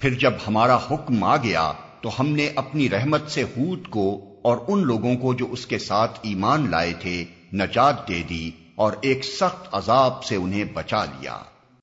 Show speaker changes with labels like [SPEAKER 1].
[SPEAKER 1] پھر جب ہمارا حکم آ گیا تو ہم نے اپنی رحمت سے ہود کو اور ان لوگوں کو جو اس کے ساتھ ایمان لائے تھے نجات دے دی اور ایک سخت عذاب سے انہیں بچا لیا۔